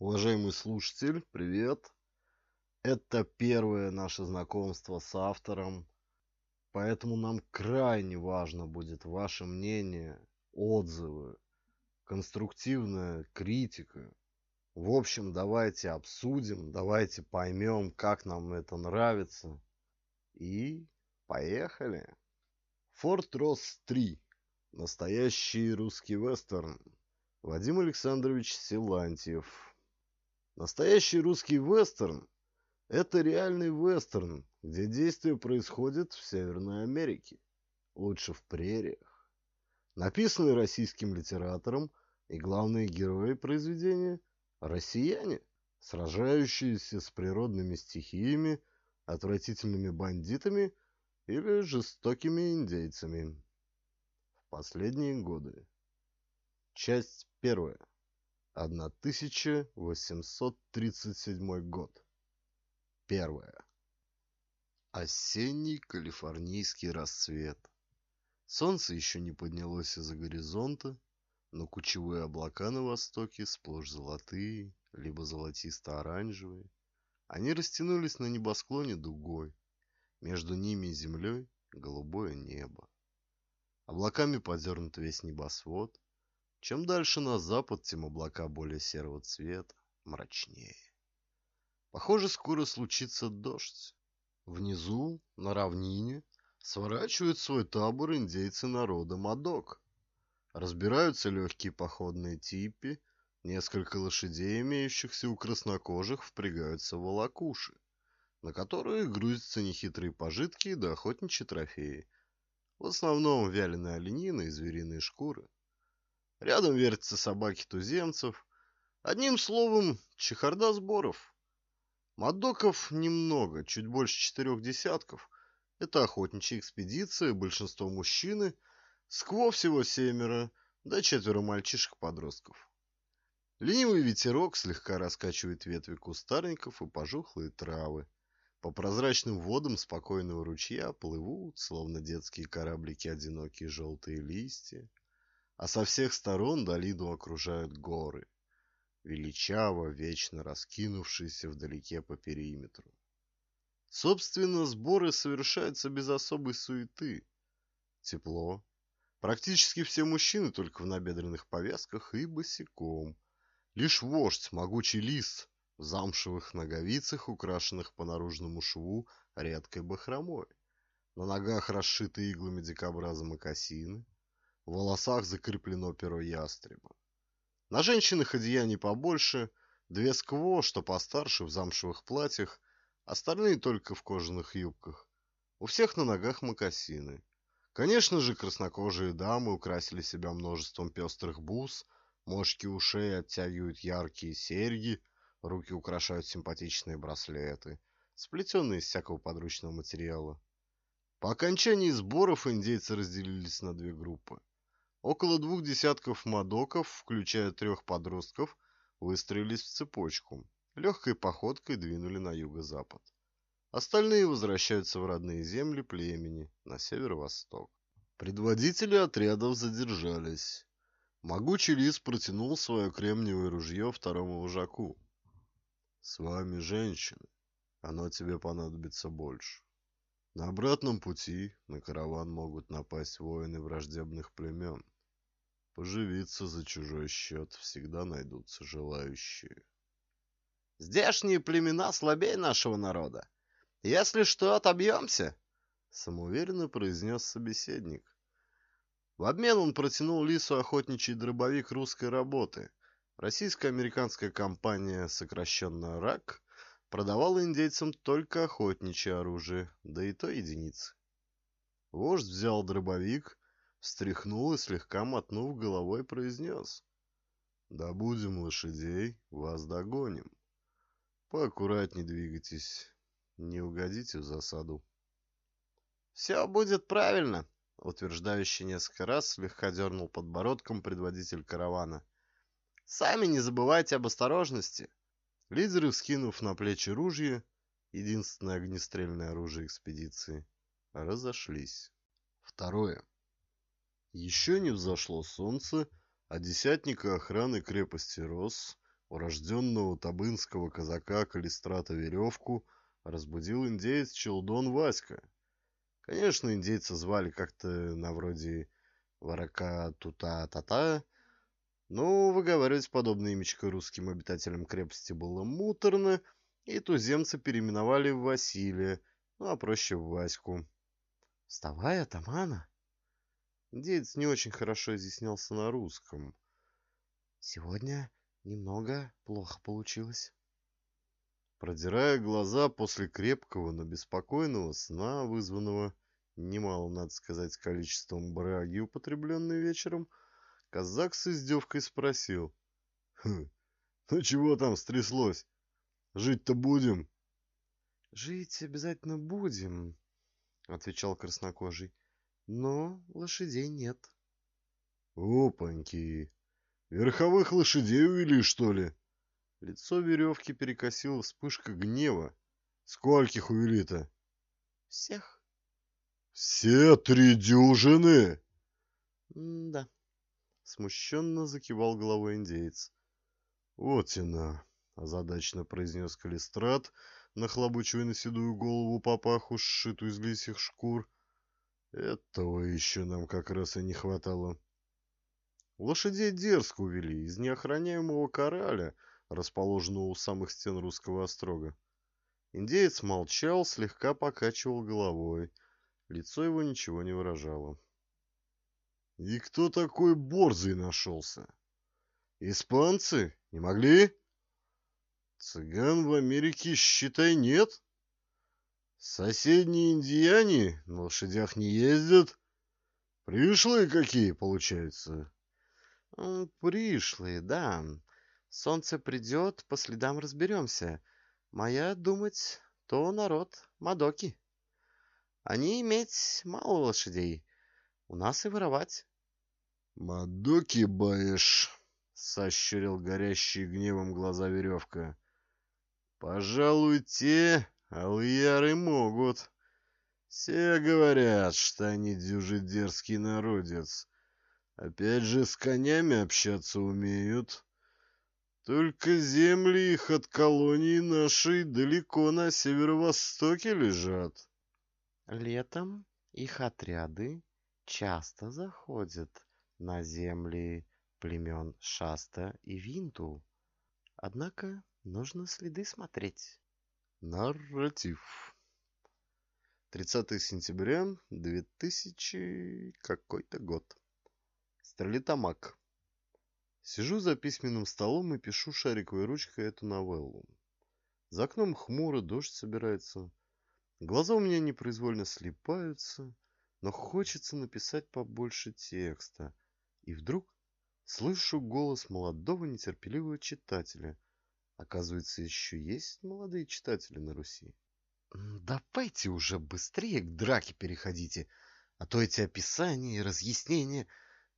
Уважаемый слушатель, привет! Это первое наше знакомство с автором, поэтому нам крайне важно будет ваше мнение, отзывы, конструктивная критика. В общем, давайте обсудим, давайте поймем, как нам это нравится. И поехали! Форт Росс 3. Настоящий русский вестерн. Вадим Александрович Силантьев. Настоящий русский вестерн – это реальный вестерн, где действие происходит в Северной Америке, лучше в прериях. Написанный российским литератором и главные герои произведения – россияне, сражающиеся с природными стихиями, отвратительными бандитами или жестокими индейцами последние годы. Часть первая. 1837 год. Первая. Осенний калифорнийский рассвет. Солнце еще не поднялось из-за горизонта, но кучевые облака на востоке сплошь золотые, либо золотисто-оранжевые. Они растянулись на небосклоне дугой. Между ними и землей голубое небо. Облаками подернут весь небосвод. Чем дальше на запад, тем облака более серого цвета, мрачнее. Похоже, скоро случится дождь. Внизу, на равнине, сворачивают свой табор индейцы народа Мадок. Разбираются легкие походные типи, несколько лошадей, имеющихся у краснокожих, впрягаются в волокуши, на которые грузятся нехитрые пожитки да охотничьи трофеи – в основном вяленая оленина и звериные шкуры. Рядом вертятся собаки туземцев. Одним словом, чехарда сборов. Мадоков немного, чуть больше четырех десятков. Это охотничья экспедиция, большинство мужчины. Скво всего семеро, да четверо мальчишек-подростков. Ленивый ветерок слегка раскачивает ветви кустарников и пожухлые травы. По прозрачным водам спокойного ручья плывут, словно детские кораблики, одинокие желтые листья, а со всех сторон долину окружают горы, величаво, вечно раскинувшиеся вдалеке по периметру. Собственно, сборы совершаются без особой суеты. Тепло. Практически все мужчины только в набедренных повязках и босиком. Лишь вождь, могучий лис, в замшевых ноговицах, украшенных по наружному шву редкой бахромой. На ногах расшиты иглами дикобраза мокасины, в волосах закреплено перо ястреба. На женщинах одеяний побольше, две скво, что постарше, в замшевых платьях, остальные только в кожаных юбках. У всех на ногах мокасины. Конечно же, краснокожие дамы украсили себя множеством пестрых бус, мошки ушей оттягивают яркие серьги – Руки украшают симпатичные браслеты, сплетенные из всякого подручного материала. По окончании сборов индейцы разделились на две группы. Около двух десятков мадоков, включая трех подростков, выстроились в цепочку. Легкой походкой двинули на юго-запад. Остальные возвращаются в родные земли племени, на северо-восток. Предводители отрядов задержались. Могучий лис протянул свое кремниевое ружье второму вожаку. С вами женщины. Оно тебе понадобится больше. На обратном пути на караван могут напасть воины враждебных племен. Поживиться за чужой счет всегда найдутся желающие. Здешние племена слабее нашего народа. Если что, отобьемся, — самоуверенно произнес собеседник. В обмен он протянул Лису охотничий дробовик русской работы, Российско-американская компания, сокращенно РАК, продавала индейцам только охотничье оружие, да и то единицы. Вождь взял дробовик, встряхнул и слегка мотнув головой произнес. «Добудем лошадей, вас догоним. Поаккуратней двигайтесь, не угодите в засаду». «Все будет правильно», — утверждающий несколько раз слегка дернул подбородком предводитель каравана — Сами не забывайте об осторожности. Лидеры, вскинув на плечи ружья, единственное огнестрельное оружие экспедиции, разошлись. Второе. Еще не взошло солнце, а десятника охраны крепости Рос урожденного табынского казака Калистрата веревку разбудил индеец Челдон Васька. Конечно, индейца звали как-то на вроде Варака Тута-Тата, но выговаривать подобное имечко русским обитателям крепости было муторно, и туземцы переименовали в Василия, ну а проще в Ваську. «Вставай, атамана!» Индеец не очень хорошо изъяснялся на русском. «Сегодня немного плохо получилось». Продирая глаза после крепкого, но беспокойного сна, вызванного немало, надо сказать, количеством браги, употребленной вечером, казак с издевкой спросил. «Хм, ну чего там стряслось? Жить-то будем?» «Жить обязательно будем», — отвечал краснокожий. «Но лошадей нет». «Опаньки! Верховых лошадей увели, что ли?» Лицо веревки перекосило вспышка гнева. «Скольких увели-то?» «Всех». «Все три дюжины?» «Да», — смущенно закивал головой индеец. «Вот и на!» — озадачно произнес Калистрат, нахлобучивая на седую голову папаху, сшитую из лисьих шкур. «Этого еще нам как раз и не хватало». Лошадей дерзко увели из неохраняемого кораля, расположенного у самых стен русского острога. Индеец молчал, слегка покачивал головой. Лицо его ничего не выражало. «И кто такой борзый нашелся? Испанцы? Не могли?» «Цыган в Америке, считай, нет?» «Соседние индияне на лошадях не ездят?» «Пришлые какие, получается?» «Пришлые, да. Солнце придет, по следам разберемся. Моя думать, то народ Мадоки. Они иметь мало лошадей. У нас и воровать. Мадоки, баешь, сощурил горящие гневом глаза веревка. Пожалуй, те алыяры могут. Все говорят, что они дюжи дерзкий народец. Опять же, с конями общаться умеют. Только земли их от колонии нашей далеко на северо-востоке лежат. Летом их отряды часто заходят на земли племен Шаста и Винту. Однако нужно следы смотреть. Нарратив. 30 сентября 2000 какой-то год. Стерлитамак. Сижу за письменным столом и пишу шариковой ручкой эту новеллу. За окном хмуро, дождь собирается. Глаза у меня непроизвольно слипаются, но хочется написать побольше текста. И вдруг слышу голос молодого нетерпеливого читателя. Оказывается, еще есть молодые читатели на Руси. Давайте уже быстрее к драке переходите, а то эти описания и разъяснения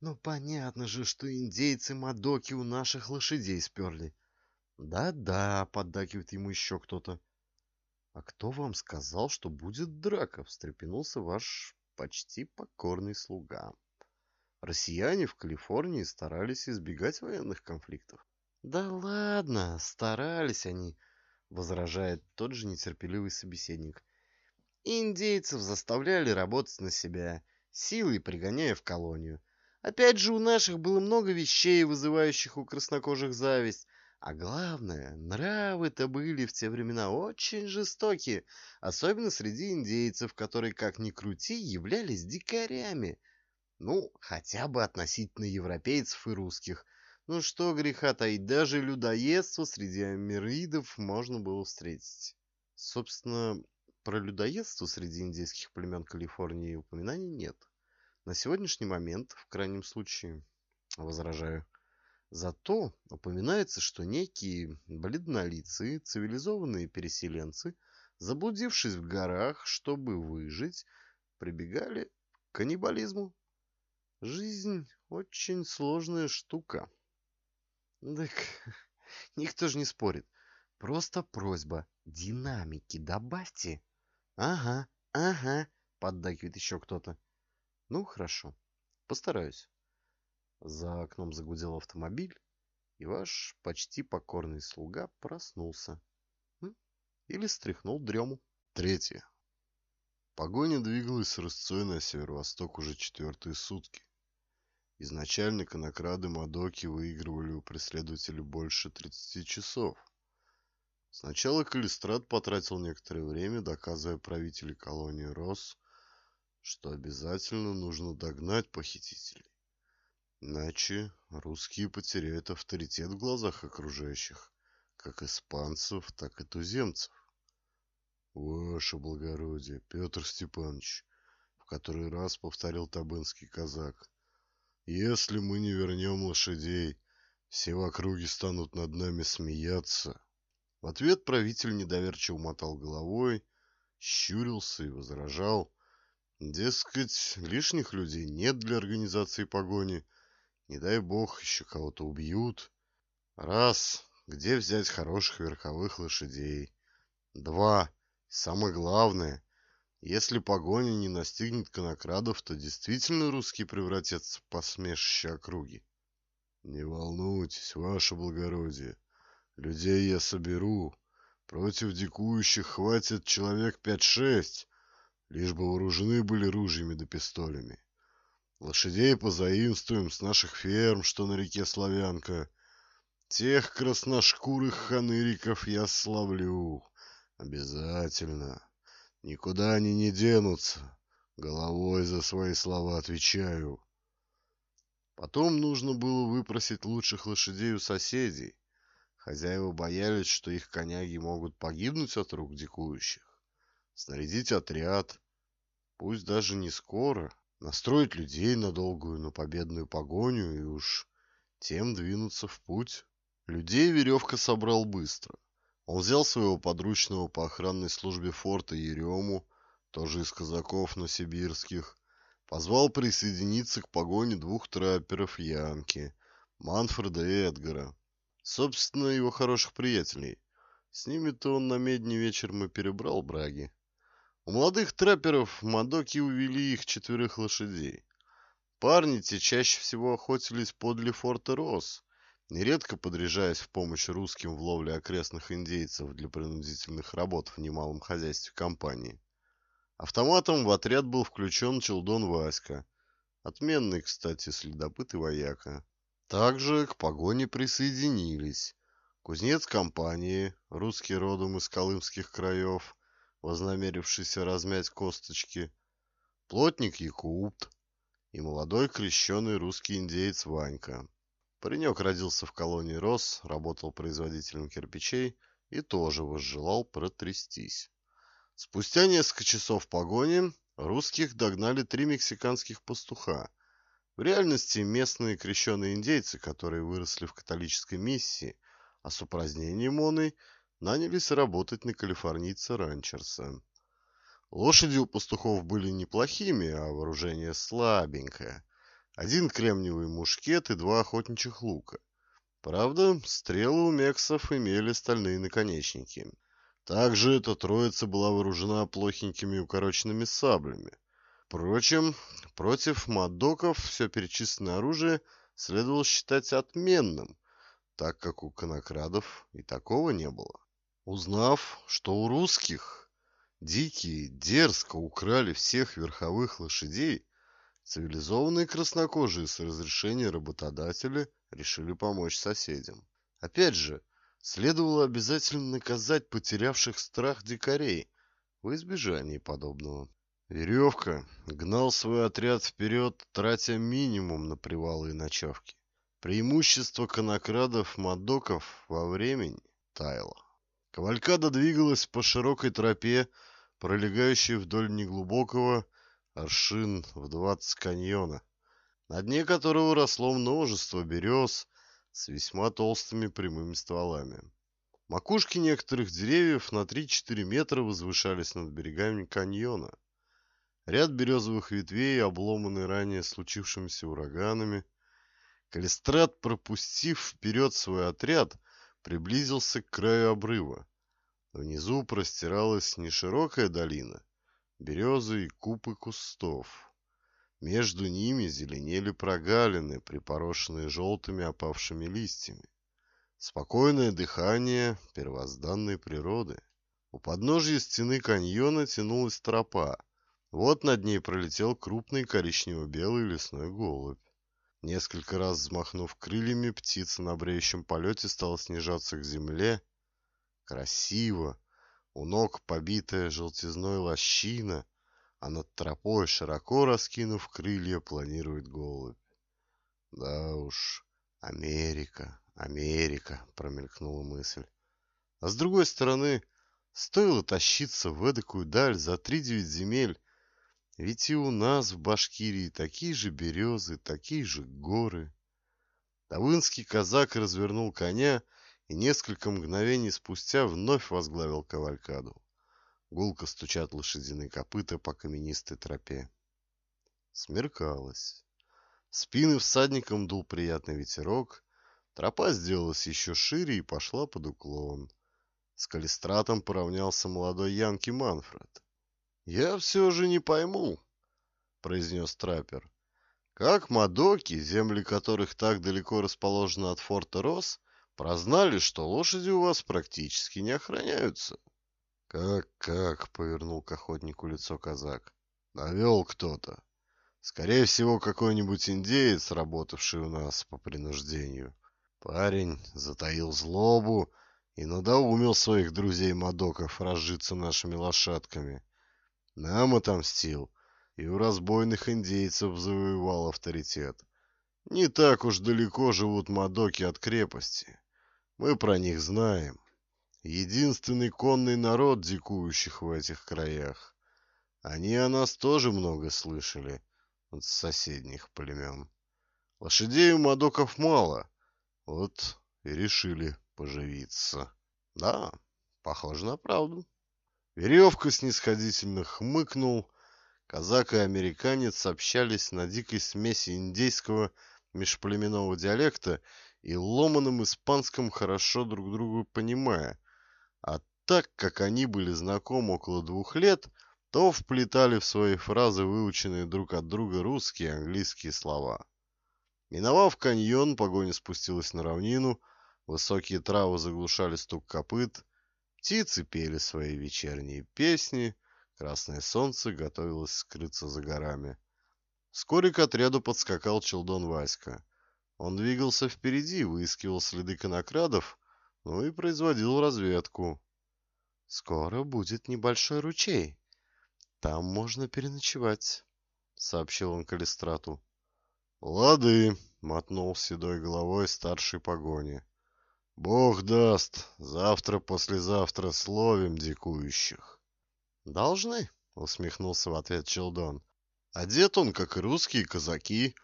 ну, понятно же, что индейцы Мадоки у наших лошадей сперли. Да-да, поддакивает ему еще кто-то. А кто вам сказал, что будет драка? Встрепенулся ваш почти покорный слуга. Россияне в Калифорнии старались избегать военных конфликтов. Да ладно, старались они, возражает тот же нетерпеливый собеседник. Индейцев заставляли работать на себя, силой пригоняя в колонию. Опять же, у наших было много вещей, вызывающих у краснокожих зависть. А главное, нравы-то были в те времена очень жестокие, особенно среди индейцев, которые, как ни крути, являлись дикарями. Ну, хотя бы относительно европейцев и русских. Ну что греха таить, даже людоедство среди амиридов можно было встретить. Собственно, про людоедство среди индейских племен Калифорнии упоминаний нет. На сегодняшний момент, в крайнем случае, возражаю. Зато упоминается, что некие бледнолицые цивилизованные переселенцы, заблудившись в горах, чтобы выжить, прибегали к каннибализму. Жизнь очень сложная штука. Так никто же не спорит. Просто просьба. Динамики добавьте. Ага, ага, поддакивает еще кто-то. Ну, хорошо. Постараюсь. За окном загудел автомобиль, и ваш почти покорный слуга проснулся. Или стряхнул дрему. Третье. Погоня двигалась рысцой на северо-восток уже четвертые сутки. Изначально конокрады Мадоки выигрывали у преследователей больше 30 часов. Сначала Калистрат потратил некоторое время, доказывая правителю колонии Рос, что обязательно нужно догнать похитителей. Иначе русские потеряют авторитет в глазах окружающих, как испанцев, так и туземцев. Ваше благородие, Петр Степанович, в который раз повторил табынский казак, если мы не вернем лошадей, все в округе станут над нами смеяться. В ответ правитель недоверчиво мотал головой, щурился и возражал. Дескать, лишних людей нет для организации погони, не дай бог, еще кого-то убьют. Раз, где взять хороших верховых лошадей? Два, самое главное, если погоня не настигнет конокрадов, то действительно русские превратятся в посмешище округи. Не волнуйтесь, ваше благородие, людей я соберу. Против дикующих хватит человек пять-шесть, лишь бы вооружены были ружьями да пистолями. Лошадей позаимствуем с наших ферм, что на реке Славянка. Тех красношкурых ханыриков я славлю. Обязательно. Никуда они не денутся. Головой за свои слова отвечаю. Потом нужно было выпросить лучших лошадей у соседей. Хозяева боялись, что их коняги могут погибнуть от рук дикующих. Снарядить отряд, пусть даже не скоро, настроить людей на долгую, но победную погоню и уж тем двинуться в путь. Людей веревка собрал быстро. Он взял своего подручного по охранной службе форта Ерему, тоже из казаков новосибирских, позвал присоединиться к погоне двух трапперов Янки, Манфреда и Эдгара. Собственно, его хороших приятелей. С ними-то он на медне вечером и перебрал браги. У молодых трапперов Мадоки увели их четверых лошадей. Парни те чаще всего охотились подле форта Рос, нередко подряжаясь в помощь русским в ловле окрестных индейцев для принудительных работ в немалом хозяйстве компании. Автоматом в отряд был включен Челдон Васька, отменный, кстати, следопыт и вояка. Также к погоне присоединились кузнец компании, русский родом из колымских краев, вознамерившийся размять косточки, плотник Якубт и молодой крещеный русский индеец Ванька. Паренек родился в колонии Рос, работал производителем кирпичей и тоже возжелал протрястись. Спустя несколько часов погони русских догнали три мексиканских пастуха. В реальности местные крещеные индейцы, которые выросли в католической миссии, а с упразднением оной нанялись работать на калифорнийца Ранчерса. Лошади у пастухов были неплохими, а вооружение слабенькое. Один кремниевый мушкет и два охотничьих лука. Правда, стрелы у мексов имели стальные наконечники. Также эта троица была вооружена плохенькими укороченными саблями. Впрочем, против мадоков все перечисленное оружие следовало считать отменным, так как у конокрадов и такого не было. Узнав, что у русских дикие дерзко украли всех верховых лошадей, цивилизованные краснокожие с разрешения работодателя решили помочь соседям. Опять же, следовало обязательно наказать потерявших страх дикарей в избежании подобного. Веревка гнал свой отряд вперед, тратя минимум на привалы и ночевки. Преимущество конокрадов-мадоков во времени таяло. Кавалькада двигалась по широкой тропе, пролегающей вдоль неглубокого аршин в двадцать каньона, на дне которого росло множество берез с весьма толстыми прямыми стволами. Макушки некоторых деревьев на 3-4 метра возвышались над берегами каньона. Ряд березовых ветвей, обломанный ранее случившимися ураганами. Калистрат, пропустив вперед свой отряд, — приблизился к краю обрыва. Внизу простиралась неширокая долина, березы и купы кустов. Между ними зеленели прогалины, припорошенные желтыми опавшими листьями. Спокойное дыхание первозданной природы. У подножья стены каньона тянулась тропа. Вот над ней пролетел крупный коричнево-белый лесной голубь. Несколько раз взмахнув крыльями, птица на бреющем полете стала снижаться к земле. Красиво. У ног побитая желтизной лощина, а над тропой, широко раскинув крылья, планирует голубь. Да уж, Америка, Америка, промелькнула мысль. А с другой стороны, стоило тащиться в эдакую даль за три девять земель, ведь и у нас в Башкирии такие же березы, такие же горы. Тавынский казак развернул коня и несколько мгновений спустя вновь возглавил кавалькаду. Гулко стучат лошадиные копыта по каменистой тропе. Смеркалось. Спины всадникам дул приятный ветерок. Тропа сделалась еще шире и пошла под уклон. С калистратом поравнялся молодой Янки Манфред. «Я все же не пойму», — произнес траппер. «Как Мадоки, земли которых так далеко расположены от форта Рос, прознали, что лошади у вас практически не охраняются?» «Как-как?» — повернул к охотнику лицо казак. «Навел кто-то. Скорее всего, какой-нибудь индеец, работавший у нас по принуждению. Парень затаил злобу и надоумил своих друзей Мадоков разжиться нашими лошадками. Нам отомстил и у разбойных индейцев завоевал авторитет. Не так уж далеко живут Мадоки от крепости. Мы про них знаем. Единственный конный народ, дикующих в этих краях. Они о нас тоже много слышали от соседних племен. Лошадей у Мадоков мало, вот и решили поживиться. Да, похоже на правду. Веревка снисходительно хмыкнул. Казак и американец общались на дикой смеси индейского межплеменного диалекта и ломаном испанском, хорошо друг друга понимая. А так как они были знакомы около двух лет, то вплетали в свои фразы выученные друг от друга русские и английские слова. Миновав каньон, погоня спустилась на равнину, высокие травы заглушали стук копыт, Птицы пели свои вечерние песни, красное солнце готовилось скрыться за горами. Вскоре к отряду подскакал Челдон Васька. Он двигался впереди, выискивал следы конокрадов, ну и производил разведку. «Скоро будет небольшой ручей. Там можно переночевать», — сообщил он Калистрату. «Лады», — мотнул седой головой старший погони. Бог даст, завтра-послезавтра словим дикующих. Должны, усмехнулся в ответ Челдон. Одет он, как и русские казаки,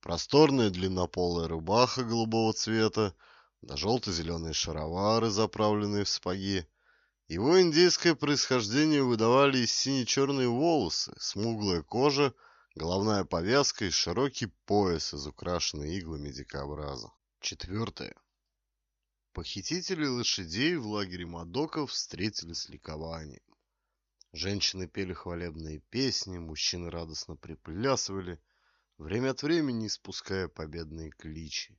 просторная длиннополая рубаха голубого цвета, да желто-зеленые шаровары, заправленные в сапоги. Его индейское происхождение выдавали и сине-черные волосы, смуглая кожа, головная повязка и широкий пояс из украшенной иглами дикобраза. Четвертое. Похитители лошадей в лагере Мадоков встретили с ликованием. Женщины пели хвалебные песни, мужчины радостно приплясывали, время от времени испуская победные кличи.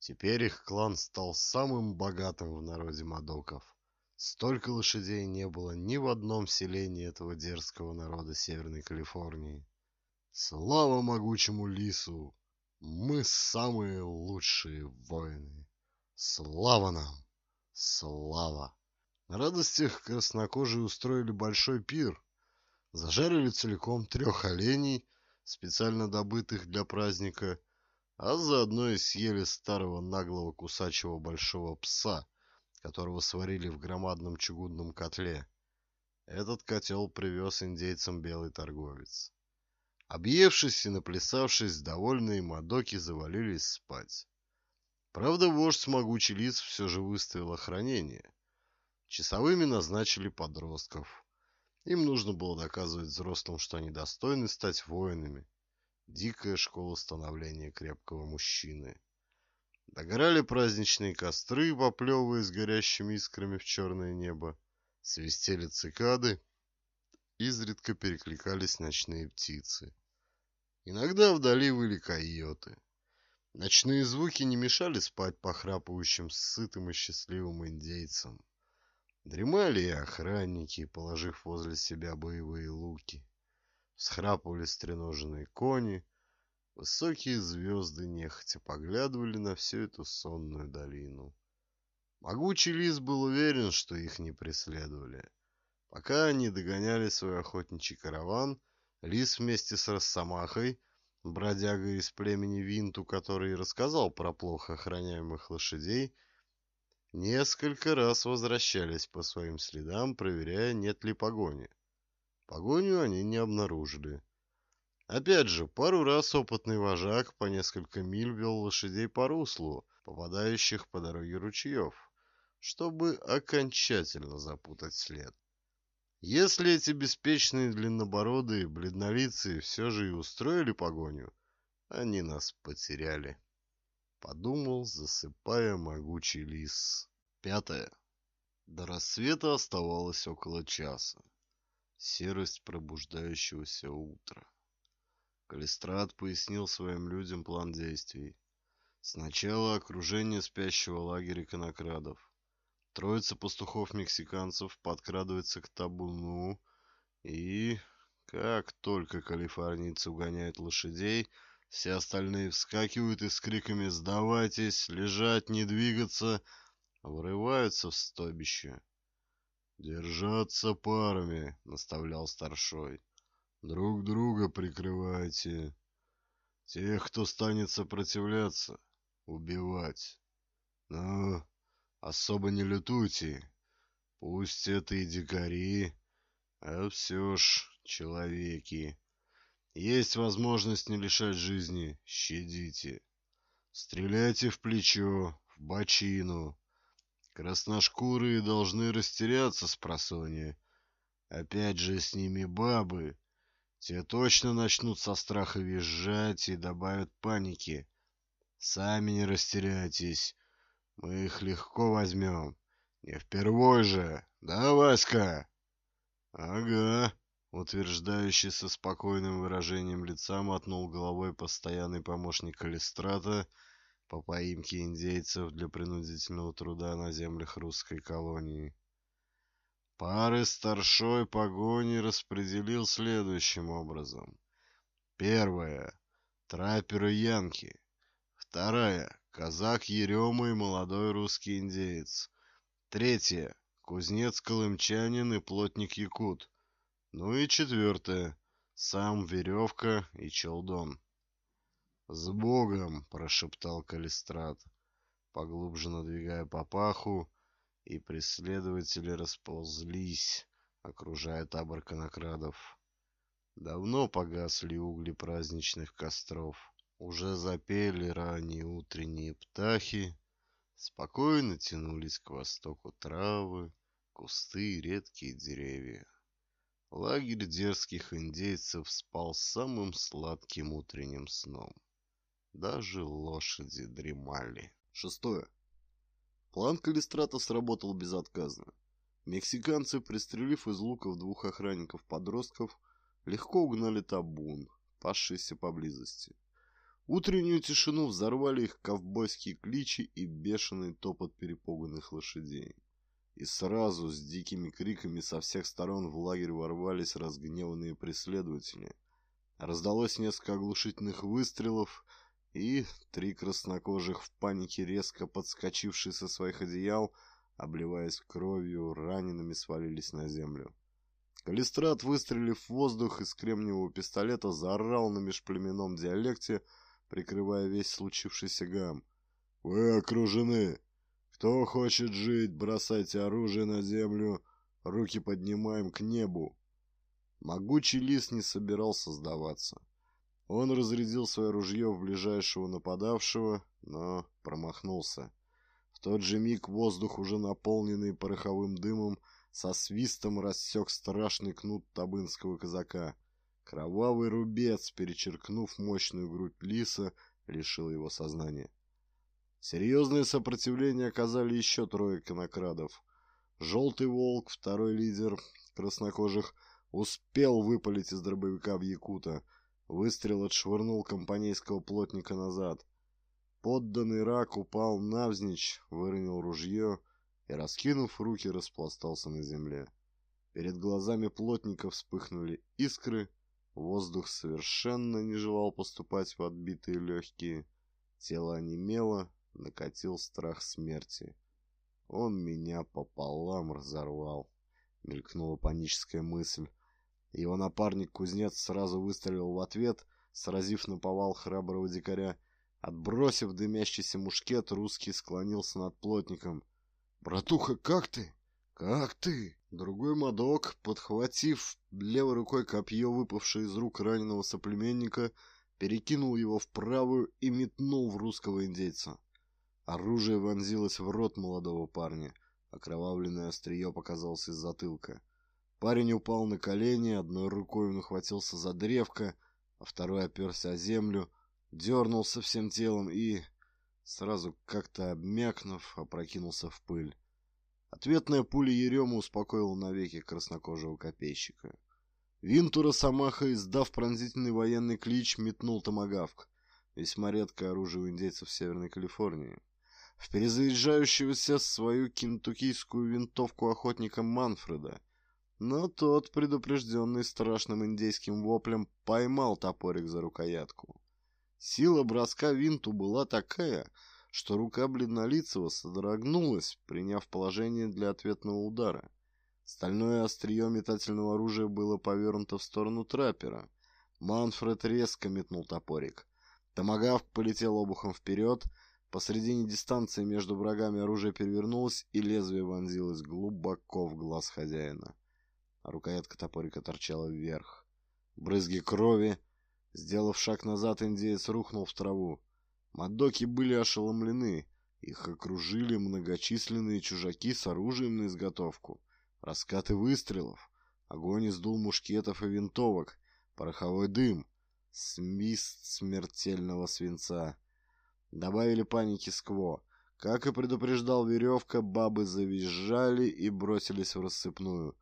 Теперь их клан стал самым богатым в народе Мадоков. Столько лошадей не было ни в одном селении этого дерзкого народа Северной Калифорнии. Слава могучему лису! Мы самые лучшие воины! Слава нам! Слава! На радостях краснокожие устроили большой пир. Зажарили целиком трех оленей, специально добытых для праздника, а заодно и съели старого наглого кусачего большого пса, которого сварили в громадном чугунном котле. Этот котел привез индейцам белый торговец. Объевшись и наплясавшись, довольные мадоки завалились спать. Правда, вождь могучий лиц все же выставил охранение. Часовыми назначили подростков. Им нужно было доказывать взрослым, что они достойны стать воинами. Дикая школа становления крепкого мужчины. Догорали праздничные костры, поплевывая с горящими искрами в черное небо. Свистели цикады, изредка перекликались ночные птицы. Иногда вдали выли койоты. Ночные звуки не мешали спать похрапывающим сытым и счастливым индейцам. Дремали и охранники, положив возле себя боевые луки. Схрапывали стреноженные кони. Высокие звезды нехотя поглядывали на всю эту сонную долину. Могучий лис был уверен, что их не преследовали. Пока они догоняли свой охотничий караван, лис вместе с Росомахой, бродягой из племени Винту, который рассказал про плохо охраняемых лошадей, Несколько раз возвращались по своим следам, проверяя, нет ли погони. Погоню они не обнаружили. Опять же, пару раз опытный вожак по несколько миль вел лошадей по руслу, попадающих по дороге ручьев, чтобы окончательно запутать след. Если эти беспечные длиннобородые бледнолицые все же и устроили погоню, они нас потеряли подумал, засыпая могучий лис. Пятое. До рассвета оставалось около часа. Серость пробуждающегося утра. Калистрат пояснил своим людям план действий. Сначала окружение спящего лагеря конокрадов. Троица пастухов-мексиканцев подкрадывается к табуну и, как только калифорнийцы угоняют лошадей, все остальные вскакивают и с криками «Сдавайтесь! Лежать! Не двигаться!» врываются в стойбище. «Держаться парами!» — наставлял старшой. «Друг друга прикрывайте. Тех, кто станет сопротивляться, убивать. Но особо не лютуйте. Пусть это и дикари, а все ж человеки. Есть возможность не лишать жизни. Щадите. Стреляйте в плечо, в бочину. Красношкурые должны растеряться с просонья. Опять же, с ними бабы. Те точно начнут со страха визжать и добавят паники. Сами не растеряйтесь. Мы их легко возьмем. Не впервой же. Да, Васька? Ага. Утверждающий со спокойным выражением лица мотнул головой постоянный помощник Калистрата по поимке индейцев для принудительного труда на землях русской колонии. Пары старшой погони распределил следующим образом. Первая — трапперы Янки. Вторая — казак Ерема и молодой русский индеец. Третья — кузнец-колымчанин и плотник Якут. Ну и четвертое. Сам веревка и челдон. «С Богом!» — прошептал Калистрат, поглубже надвигая папаху, и преследователи расползлись, окружая табор конокрадов. Давно погасли угли праздничных костров. Уже запели ранние утренние птахи, спокойно тянулись к востоку травы, кусты и редкие деревья. Лагерь дерзких индейцев спал самым сладким утренним сном. Даже лошади дремали. Шестое. План Калистрата сработал безотказно. Мексиканцы, пристрелив из луков двух охранников-подростков, легко угнали табун, пасшийся поблизости. Утреннюю тишину взорвали их ковбойские кличи и бешеный топот перепуганных лошадей. И сразу с дикими криками со всех сторон в лагерь ворвались разгневанные преследователи. Раздалось несколько оглушительных выстрелов, и три краснокожих в панике, резко подскочившие со своих одеял, обливаясь кровью, ранеными свалились на землю. Калистрат, выстрелив в воздух из кремниевого пистолета, заорал на межплеменном диалекте, прикрывая весь случившийся гам. «Вы окружены! Кто хочет жить, бросайте оружие на землю, руки поднимаем к небу. Могучий лис не собирался сдаваться. Он разрядил свое ружье в ближайшего нападавшего, но промахнулся. В тот же миг воздух, уже наполненный пороховым дымом, со свистом рассек страшный кнут табынского казака. Кровавый рубец, перечеркнув мощную грудь лиса, лишил его сознания. Серьезное сопротивление оказали еще трое конокрадов. Желтый волк, второй лидер краснокожих, успел выпалить из дробовика в Якута. Выстрел отшвырнул компанейского плотника назад. Подданный рак упал навзничь, выронил ружье и, раскинув руки, распластался на земле. Перед глазами плотника вспыхнули искры, воздух совершенно не желал поступать в отбитые легкие. Тело онемело, накатил страх смерти. Он меня пополам разорвал, мелькнула паническая мысль. Его напарник-кузнец сразу выстрелил в ответ, сразив наповал храброго дикаря. Отбросив дымящийся мушкет, русский склонился над плотником. «Братуха, как ты? Как ты?» Другой мадок, подхватив левой рукой копье, выпавшее из рук раненого соплеменника, перекинул его в правую и метнул в русского индейца. Оружие вонзилось в рот молодого парня. Окровавленное острие показалось из затылка. Парень упал на колени, одной рукой он ухватился за древко, а второй оперся о землю, дернулся всем телом и, сразу как-то обмякнув, опрокинулся в пыль. Ответная пуля Ерема успокоила навеки краснокожего копейщика. Винту Росомаха, издав пронзительный военный клич, метнул томагавк, весьма редкое оружие у индейцев Северной Калифорнии. В перезаряжающегося свою кентуккийскую винтовку охотника Манфреда, но тот, предупрежденный страшным индейским воплем, поймал топорик за рукоятку. Сила броска винту была такая, что рука бледнолицего содрогнулась, приняв положение для ответного удара. Стальное острие метательного оружия было повернуто в сторону траппера. Манфред резко метнул топорик. Томагавк полетел обухом вперед. Посредине дистанции между врагами оружие перевернулось, и лезвие вонзилось глубоко в глаз хозяина. Рукоятка топорика торчала вверх. Брызги крови. Сделав шаг назад, индеец рухнул в траву. Мадоки были ошеломлены. Их окружили многочисленные чужаки с оружием на изготовку. Раскаты выстрелов. Огонь из дул мушкетов и винтовок. Пороховой дым. Свист смертельного свинца. Добавили паники скво. Как и предупреждал Веревка, бабы завизжали и бросились в рассыпную.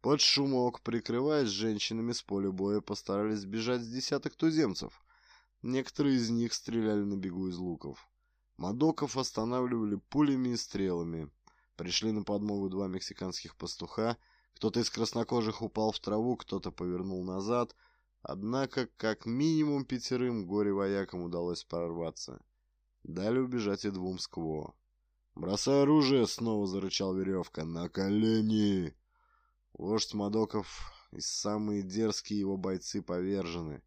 Под шумок, прикрываясь женщинами с поля боя, постарались сбежать с десяток туземцев. Некоторые из них стреляли на бегу из луков. Мадоков останавливали пулями и стрелами. Пришли на подмогу два мексиканских пастуха. Кто-то из краснокожих упал в траву, кто-то повернул назад. Однако, как минимум пятерым горе-воякам удалось прорваться. Дали убежать и двум скво. «Бросай оружие!» — снова зарычал веревка. «На колени!» Вождь Мадоков и самые дерзкие его бойцы повержены.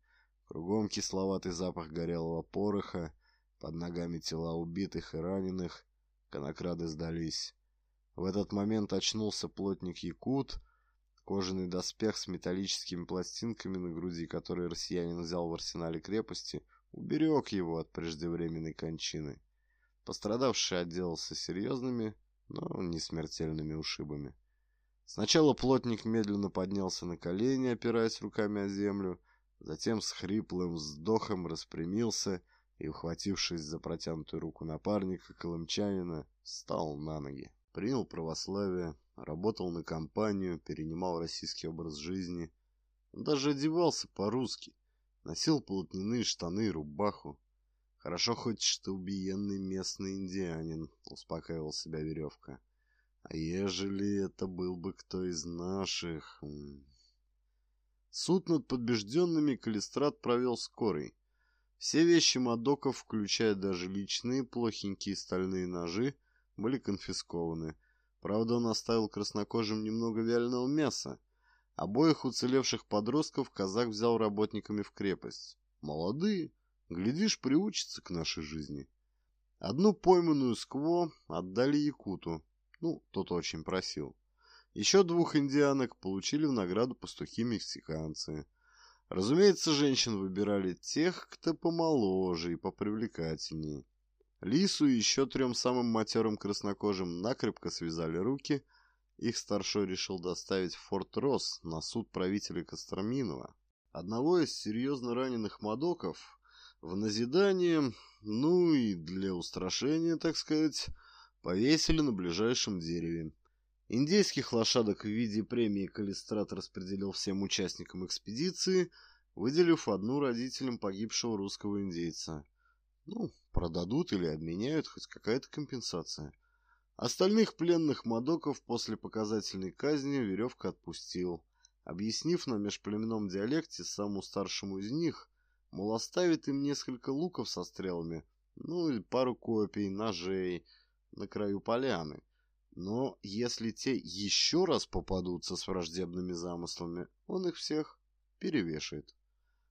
Кругом кисловатый запах горелого пороха, под ногами тела убитых и раненых, конокрады сдались. В этот момент очнулся плотник Якут, кожаный доспех с металлическими пластинками на груди, который россиянин взял в арсенале крепости, уберег его от преждевременной кончины. Пострадавший отделался серьезными, но не смертельными ушибами. Сначала плотник медленно поднялся на колени, опираясь руками о землю, Затем с хриплым вздохом распрямился и, ухватившись за протянутую руку напарника, колымчанина, встал на ноги. Принял православие, работал на компанию, перенимал российский образ жизни. Он даже одевался по-русски, носил полотняные штаны и рубаху. Хорошо хоть, что убиенный местный индианин, успокаивал себя веревка. А ежели это был бы кто из наших... Суд над побежденными Калистрат провел скорый. Все вещи Мадоков, включая даже личные плохенькие стальные ножи, были конфискованы. Правда, он оставил краснокожим немного вяленого мяса. Обоих уцелевших подростков казак взял работниками в крепость. Молодые, глядишь, приучатся к нашей жизни. Одну пойманную скво отдали Якуту. Ну, тот очень просил. Еще двух индианок получили в награду пастухи-мексиканцы. Разумеется, женщин выбирали тех, кто помоложе и попривлекательнее. Лису и еще трем самым матерым краснокожим накрепко связали руки. Их старшой решил доставить в Форт Росс на суд правителя Костроминова. Одного из серьезно раненых мадоков в назидание, ну и для устрашения, так сказать, повесили на ближайшем дереве. Индейских лошадок в виде премии Калистрат распределил всем участникам экспедиции, выделив одну родителям погибшего русского индейца. Ну, продадут или обменяют, хоть какая-то компенсация. Остальных пленных мадоков после показательной казни веревка отпустил, объяснив на межплеменном диалекте самому старшему из них, мол, оставит им несколько луков со стрелами, ну или пару копий, ножей на краю поляны. Но если те еще раз попадутся с враждебными замыслами, он их всех перевешает.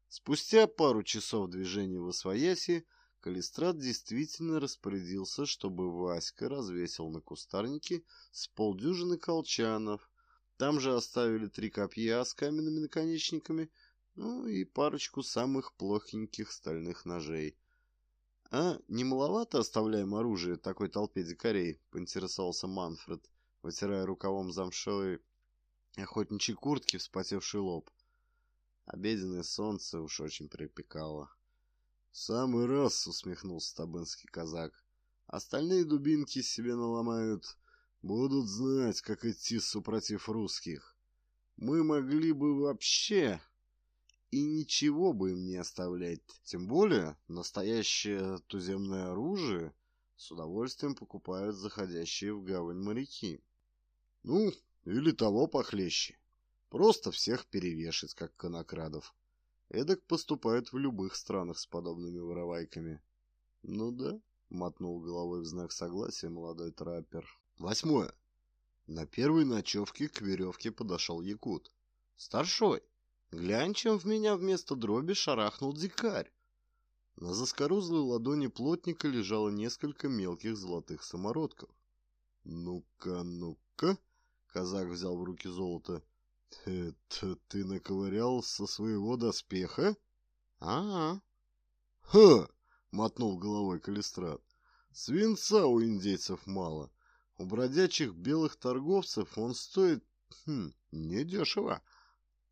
Спустя пару часов движения в Освояси Калистрат действительно распорядился, чтобы Васька развесил на кустарнике с полдюжины колчанов. Там же оставили три копья с каменными наконечниками, ну и парочку самых плохеньких стальных ножей. «А не маловато оставляем оружие такой толпе дикарей?» — поинтересовался Манфред, вытирая рукавом замшевой охотничьей куртки вспотевший лоб. Обеденное солнце уж очень припекало. «Самый раз!» — усмехнулся табынский казак. «Остальные дубинки себе наломают. Будут знать, как идти супротив русских. Мы могли бы вообще и ничего бы им не оставлять. Тем более, настоящее туземное оружие с удовольствием покупают заходящие в гавань моряки. Ну, или того похлеще. Просто всех перевешать, как конокрадов. Эдак поступают в любых странах с подобными воровайками. Ну да, мотнул головой в знак согласия молодой траппер. Восьмое. На первой ночевке к веревке подошел якут. Старшой, глянь, чем в меня вместо дроби шарахнул дикарь. На заскорузлой ладони плотника лежало несколько мелких золотых самородков. «Ну-ка, ну-ка!» — казак взял в руки золото. «Это ты наковырял со своего доспеха?» «А-а». «Ха!» — мотнул головой Калистрат. «Свинца у индейцев мало. У бродячих белых торговцев он стоит хм, недешево.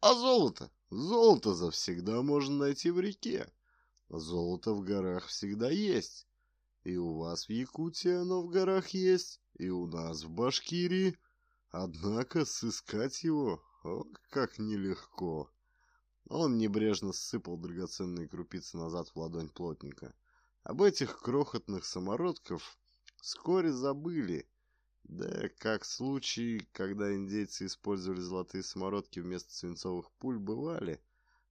А золото? Золото завсегда можно найти в реке. Золото в горах всегда есть. И у вас в Якутии оно в горах есть, и у нас в Башкирии. Однако сыскать его о, как нелегко. Он небрежно сыпал драгоценные крупицы назад в ладонь плотника. Об этих крохотных самородков вскоре забыли. Да как случаи, когда индейцы использовали золотые самородки вместо свинцовых пуль, бывали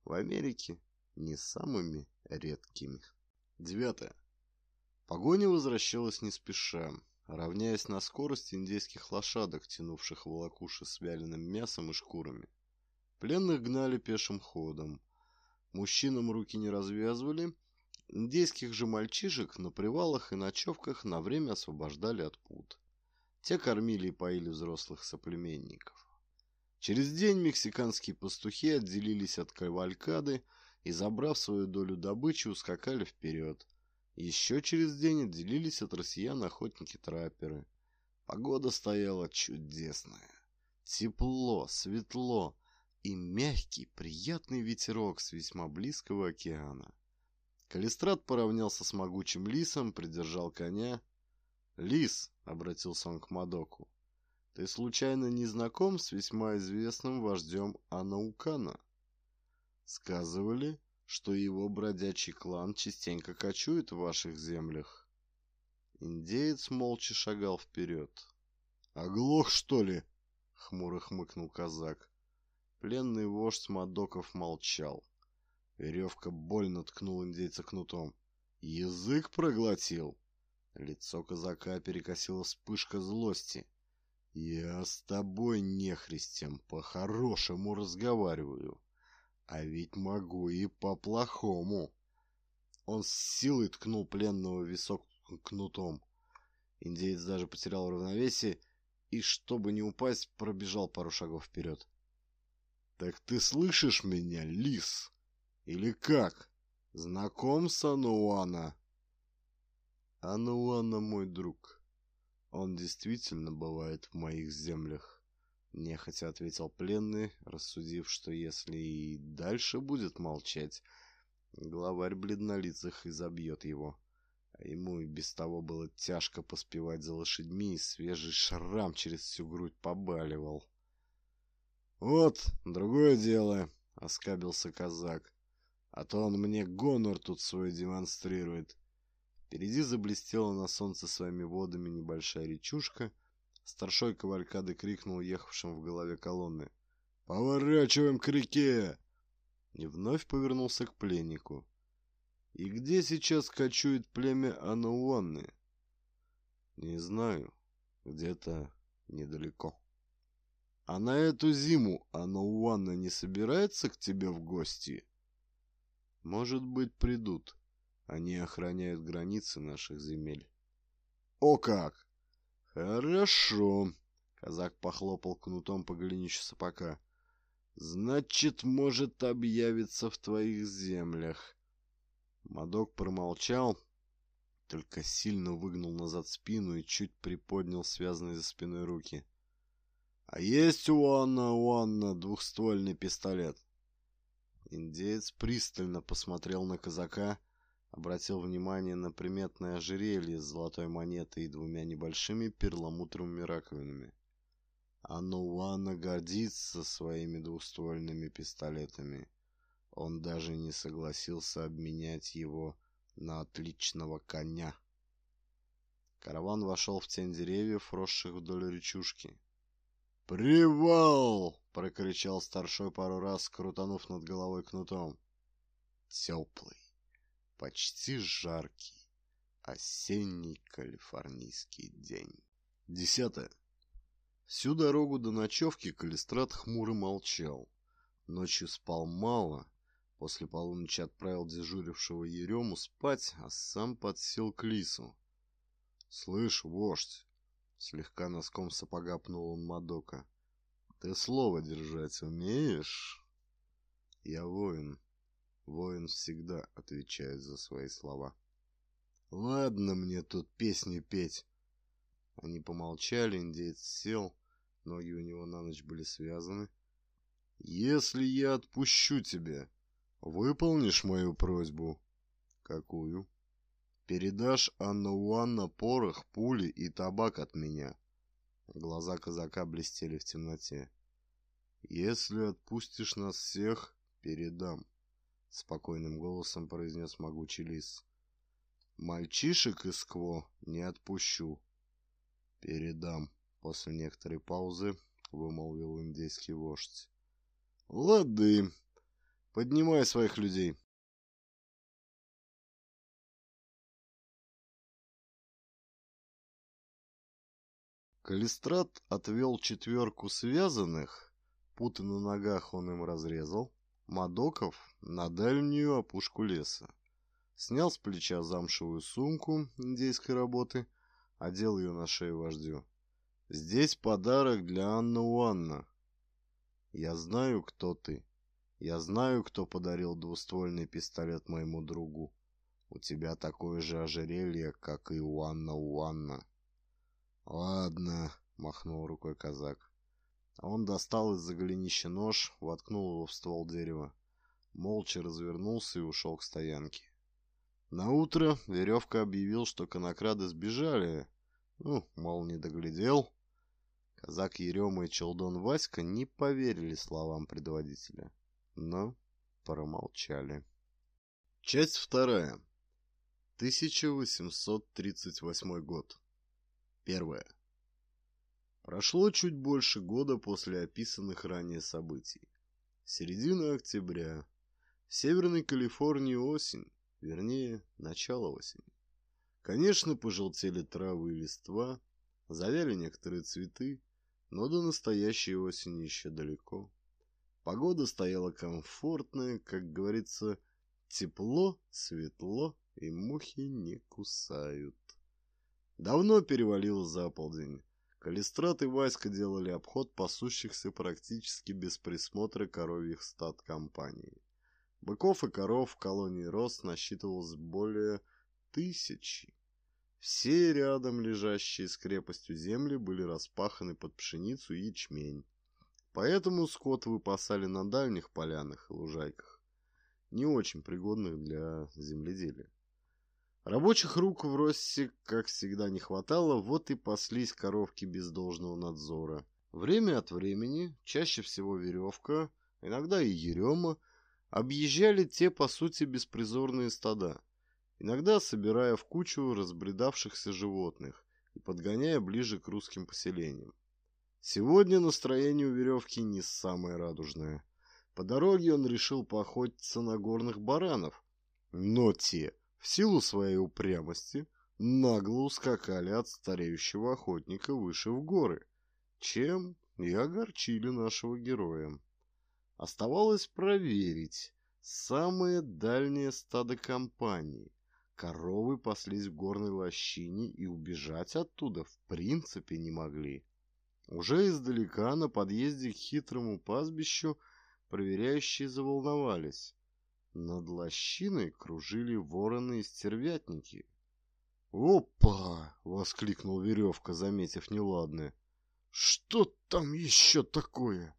в Америке не самыми редкими. Девятое. Погоня возвращалась не спеша равняясь на скорость индейских лошадок, тянувших волокуши с вяленым мясом и шкурами. Пленных гнали пешим ходом. Мужчинам руки не развязывали, индейских же мальчишек на привалах и ночевках на время освобождали от пут. Те кормили и поили взрослых соплеменников. Через день мексиканские пастухи отделились от кавалькады и, забрав свою долю добычи, ускакали вперед, еще через день отделились от россиян охотники-трапперы. Погода стояла чудесная. Тепло, светло и мягкий, приятный ветерок с весьма близкого океана. Калистрат поравнялся с могучим лисом, придержал коня. «Лис», — обратился он к Мадоку, — «ты случайно не знаком с весьма известным вождем Анаукана?» Сказывали, что его бродячий клан частенько кочует в ваших землях. Индеец молча шагал вперед. «Оглох, что ли?» — хмуро хмыкнул казак. Пленный вождь Мадоков молчал. Веревка больно ткнул индейца кнутом. «Язык проглотил!» Лицо казака перекосило вспышка злости. «Я с тобой, нехристем, по-хорошему разговариваю. А ведь могу и по-плохому. Он с силой ткнул пленного в висок кнутом. Индеец даже потерял равновесие и, чтобы не упасть, пробежал пару шагов вперед. «Так ты слышишь меня, лис? Или как? Знаком Ануана?» «Ануана мой друг. Он действительно бывает в моих землях. Нехотя ответил пленный, рассудив, что если и дальше будет молчать, главарь бледнолицых изобьет его. А ему и без того было тяжко поспевать за лошадьми, и свежий шрам через всю грудь побаливал. «Вот, другое дело», — оскабился казак. «А то он мне гонор тут свой демонстрирует. Впереди заблестела на солнце своими водами небольшая речушка. Старшой кавалькады крикнул ехавшим в голове колонны. «Поворачиваем к реке!» И вновь повернулся к пленнику. «И где сейчас кочует племя Анауанны?» «Не знаю. Где-то недалеко». «А на эту зиму Анауанна не собирается к тебе в гости?» «Может быть, придут. Они охраняют границы наших земель». «О как! Хорошо!» Казак похлопал кнутом по голенищу сапога. Значит, может объявиться в твоих землях. Мадок промолчал, только сильно выгнул назад спину и чуть приподнял связанные за спиной руки. А есть у Анна у Анна двухствольный пистолет. Индеец пристально посмотрел на казака, обратил внимание на приметное ожерелье с золотой монетой и двумя небольшими перламутровыми раковинами. Ануана гордится своими двуствольными пистолетами. Он даже не согласился обменять его на отличного коня. Караван вошел в тень деревьев, росших вдоль речушки. «Привал!» — прокричал старшой пару раз, крутанув над головой кнутом. Теплый, почти жаркий, осенний калифорнийский день. Десятое. Всю дорогу до ночевки Калистрат хмуро молчал. Ночью спал мало. После полуночи отправил дежурившего Ерему спать, а сам подсел к лису. — Слышь, вождь! — слегка носком сапога пнул он Мадока. — Ты слово держать умеешь? — Я воин. Воин всегда отвечает за свои слова. — Ладно мне тут песни петь. Они помолчали, индеец сел, ноги у него на ночь были связаны. «Если я отпущу тебя, выполнишь мою просьбу?» «Какую?» «Передашь Анна-Уанна порох, пули и табак от меня». Глаза казака блестели в темноте. «Если отпустишь нас всех, передам», — спокойным голосом произнес могучий лис. «Мальчишек из Кво не отпущу». «Передам», — после некоторой паузы вымолвил индейский вождь. «Лады, поднимай своих людей». Калистрат отвел четверку связанных, путы на ногах он им разрезал, Мадоков на дальнюю опушку леса. Снял с плеча замшевую сумку индейской работы — одел ее на шею вождю. «Здесь подарок для Анна Уанна. Я знаю, кто ты. Я знаю, кто подарил двуствольный пистолет моему другу. У тебя такое же ожерелье, как и у Анна Уанна». «Ладно», — махнул рукой казак. Он достал из-за голенища нож, воткнул его в ствол дерева. Молча развернулся и ушел к стоянке. На утро Веревка объявил, что конокрады сбежали, ну, мол, не доглядел. Казак Ерема и Челдон Васька не поверили словам предводителя, но промолчали. Часть вторая. 1838 год. Первое. Прошло чуть больше года после описанных ранее событий. Середина октября. В Северной Калифорнии осень, вернее, начало осени. Конечно, пожелтели травы и листва, завяли некоторые цветы, но до настоящей осени еще далеко. Погода стояла комфортная, как говорится, тепло, светло и мухи не кусают. Давно перевалило за полдень. Калистрат и Васька делали обход пасущихся практически без присмотра коровьих стад компании. Быков и коров в колонии рост насчитывалось более тысячи. Все рядом лежащие с крепостью земли были распаханы под пшеницу и ячмень. Поэтому скот выпасали на дальних полянах и лужайках, не очень пригодных для земледелия. Рабочих рук в Россе, как всегда, не хватало, вот и паслись коровки без должного надзора. Время от времени, чаще всего веревка, иногда и ерема, объезжали те, по сути, беспризорные стада – иногда собирая в кучу разбредавшихся животных и подгоняя ближе к русским поселениям. Сегодня настроение у веревки не самое радужное. По дороге он решил поохотиться на горных баранов, но те, в силу своей упрямости, нагло ускакали от стареющего охотника выше в горы, чем и огорчили нашего героя. Оставалось проверить самое дальнее стадо компании. Коровы паслись в горной лощине и убежать оттуда в принципе не могли. Уже издалека на подъезде к хитрому пастбищу проверяющие заволновались. Над лощиной кружили вороны и стервятники. «Опа!» — воскликнул Веревка, заметив неладное. «Что там еще такое?»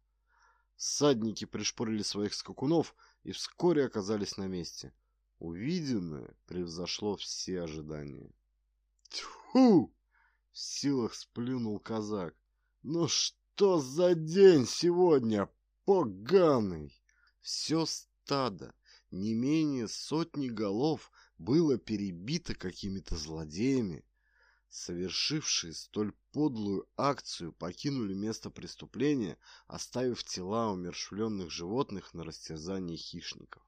Садники пришпорили своих скакунов и вскоре оказались на месте. Увиденное превзошло все ожидания. «Тьфу!» — в силах сплюнул казак. Ну что за день сегодня, поганый? Все стадо, не менее сотни голов, было перебито какими-то злодеями. Совершившие столь подлую акцию покинули место преступления, оставив тела умершвленных животных на растерзании хищников.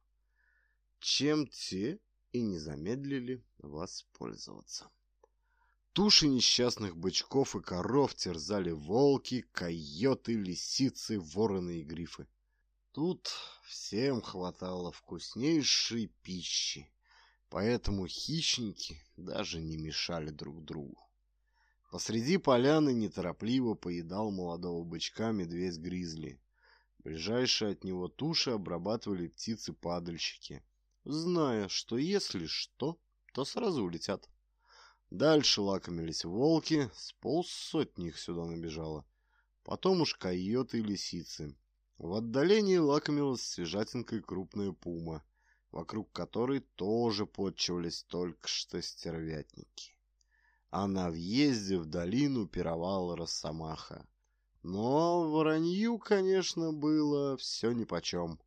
Чем те и не замедлили воспользоваться. Туши несчастных бычков и коров терзали волки, койоты, лисицы, вороны и грифы. Тут всем хватало вкуснейшей пищи, поэтому хищники даже не мешали друг другу. Посреди поляны неторопливо поедал молодого бычка медведь-гризли. Ближайшие от него туши обрабатывали птицы-падальщики, зная, что если что, то сразу улетят. Дальше лакомились волки, с полсотни их сюда набежало. Потом уж койоты и лисицы. В отдалении лакомилась свежатинкой крупная пума, вокруг которой тоже подчивались только что стервятники. А на въезде в долину пировала росомаха. Но воронью, конечно, было все нипочем.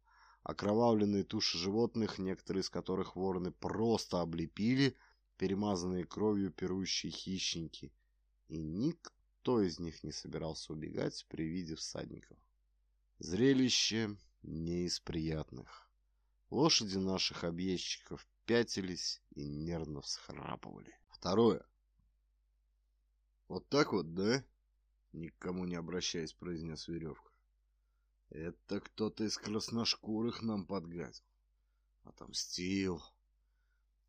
Окровавленные туши животных, некоторые из которых вороны просто облепили – перемазанные кровью пирующие хищники, и никто из них не собирался убегать при виде всадников. Зрелище не из приятных. Лошади наших объездчиков пятились и нервно всхрапывали. Второе. Вот так вот, да? Никому не обращаясь, произнес веревка. Это кто-то из красношкурых нам подгадил. Отомстил.